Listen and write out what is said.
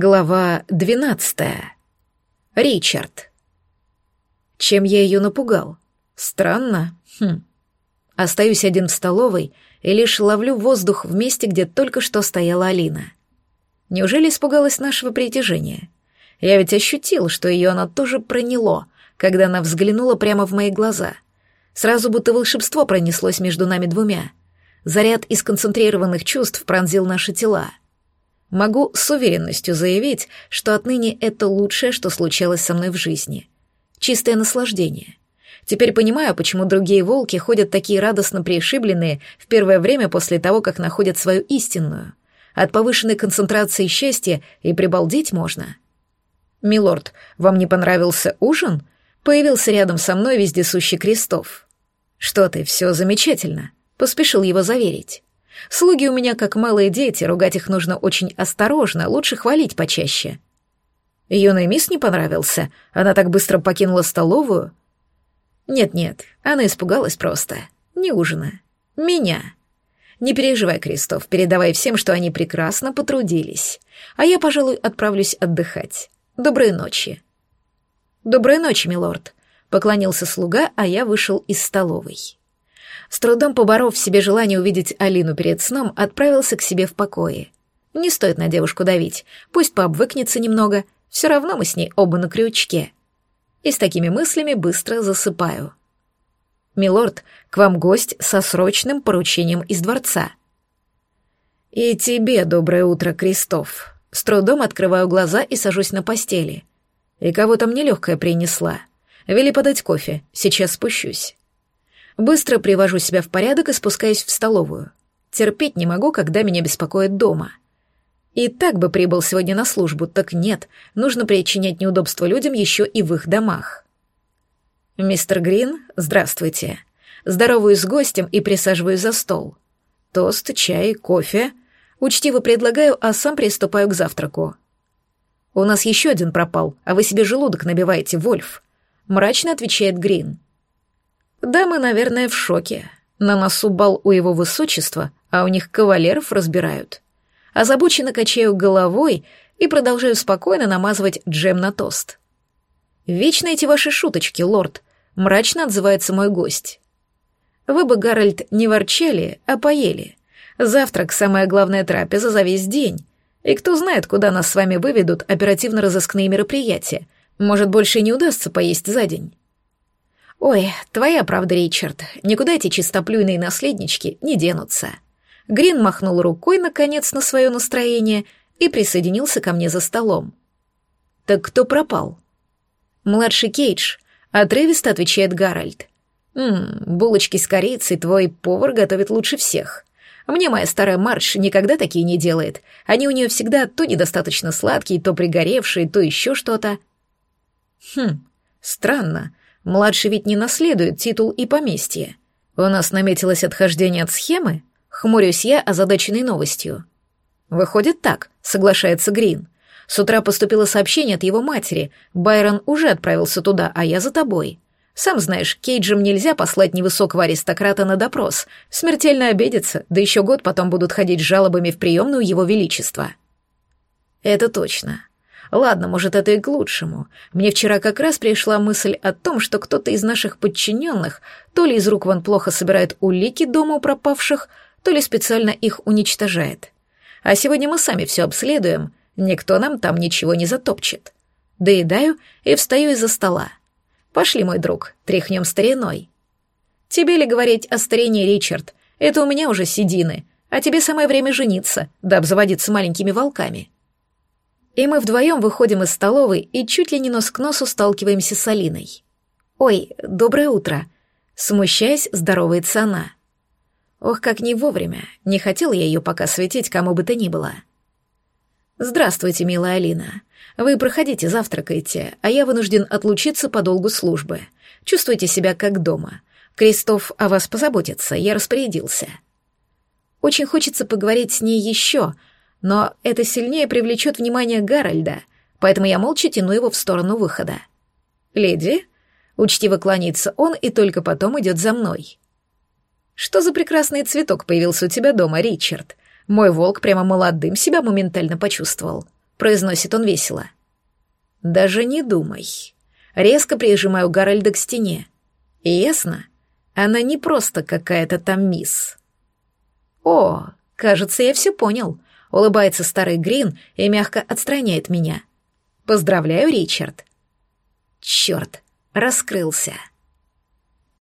Глава двенадцатая. Ричард. Чем я ее напугал? Странно. Хм. Остаюсь один в столовой и лишь ловлю воздух в месте, где только что стояла Алина. Неужели испугалась нашего притяжения? Я ведь ощутил, что ее она тоже проняло, когда она взглянула прямо в мои глаза. Сразу будто волшебство пронеслось между нами двумя. Заряд из концентрированных чувств пронзил наши тела — Могу с уверенностью заявить, что отныне это лучшее, что случалось со мной в жизни. Чистое наслаждение. Теперь понимаю, почему другие волки ходят такие радостно пришибленные в первое время после того, как находят свою истинную. От повышенной концентрации счастья и прибалдеть можно. «Милорд, вам не понравился ужин?» Появился рядом со мной вездесущий Крестов. «Что ты, все замечательно», — поспешил его заверить. Слуги у меня как малые дети, ругать их нужно очень осторожно, лучше хвалить почаще. Юный мисс не понравился, она так быстро покинула столовую. Нет-нет, она испугалась просто. Не ужина. Меня. Не переживай, Кристоф, передавай всем, что они прекрасно потрудились. А я, пожалуй, отправлюсь отдыхать. Доброй ночи. Доброй ночи, милорд. Поклонился слуга, а я вышел из столовой. С трудом поборов в себе желание увидеть Алину перед сном, отправился к себе в покое. Не стоит на девушку давить, пусть пообвыкнется немного, все равно мы с ней оба на крючке. И с такими мыслями быстро засыпаю. «Милорд, к вам гость со срочным поручением из дворца». «И тебе доброе утро, Крестов». С трудом открываю глаза и сажусь на постели. И кого-то мне легкое принесла. Вели подать кофе, сейчас спущусь. Быстро привожу себя в порядок и спускаюсь в столовую. Терпеть не могу, когда меня беспокоят дома. И так бы прибыл сегодня на службу, так нет, нужно причинять неудобства людям еще и в их домах. «Мистер Грин, здравствуйте». Здороваюсь с гостем и присаживаюсь за стол. Тост, чай, кофе. Учтиво предлагаю, а сам приступаю к завтраку. «У нас еще один пропал, а вы себе желудок набиваете, Вольф», — мрачно отвечает Грин. Дамы, наверное, в шоке. На носу бал у его высочества, а у них кавалеров разбирают. Озабоченно качаю головой и продолжаю спокойно намазывать джем на тост. «Вечно эти ваши шуточки, лорд», — мрачно отзывается мой гость. «Вы бы, Гарольд, не ворчали, а поели. Завтрак — самая главная трапеза за весь день. И кто знает, куда нас с вами выведут оперативно-розыскные мероприятия. Может, больше и не удастся поесть за день». «Ой, твоя правда, Ричард, никуда эти чистоплюйные наследнички не денутся». Грин махнул рукой, наконец, на свое настроение и присоединился ко мне за столом. «Так кто пропал?» «Младший Кейдж», — отрывисто отвечает Гарольд. «Ммм, булочки с корицей твой повар готовит лучше всех. Мне моя старая Марш никогда такие не делает. Они у нее всегда то недостаточно сладкие, то пригоревшие, то еще что-то». «Хм, странно. Младший ведь не наследует титул и поместье. У нас наметилось отхождение от схемы? Хмурюсь я озадаченной новостью. Выходит так, соглашается Грин. С утра поступило сообщение от его матери. Байрон уже отправился туда, а я за тобой. Сам знаешь, Кейджем нельзя послать невысокого аристократа на допрос. Смертельно обидится, да еще год потом будут ходить с жалобами в приемную его величества. Это точно. Ладно, может, это и к лучшему. Мне вчера как раз пришла мысль о том, что кто-то из наших подчиненных то ли из рук вон плохо собирает улики дома у пропавших, то ли специально их уничтожает. А сегодня мы сами все обследуем, никто нам там ничего не затопчет. Доедаю и встаю из-за стола. Пошли, мой друг, тряхнем стариной. Тебе ли говорить о старине, Ричард? Это у меня уже седины, а тебе самое время жениться, да обзаводиться маленькими волками и мы вдвоем выходим из столовой и чуть ли не нос к носу сталкиваемся с Алиной. «Ой, доброе утро!» Смущаясь, здоровается она. Ох, как не вовремя. Не хотел я ее пока светить кому бы то ни было. «Здравствуйте, милая Алина. Вы проходите, завтракайте, а я вынужден отлучиться по долгу службы. Чувствуйте себя как дома. Крестов о вас позаботится, я распорядился». Очень хочется поговорить с ней еще, но это сильнее привлечет внимание Гарольда, поэтому я молча тяну его в сторону выхода. «Леди?» — учтиво кланяется он и только потом идет за мной. «Что за прекрасный цветок появился у тебя дома, Ричард? Мой волк прямо молодым себя моментально почувствовал», — произносит он весело. «Даже не думай». Резко прижимаю Гарольда к стене. И ясно, она не просто какая-то там мисс. «О, кажется, я все понял», Улыбается старый Грин и мягко отстраняет меня. «Поздравляю, Ричард!» «Черт!» Раскрылся.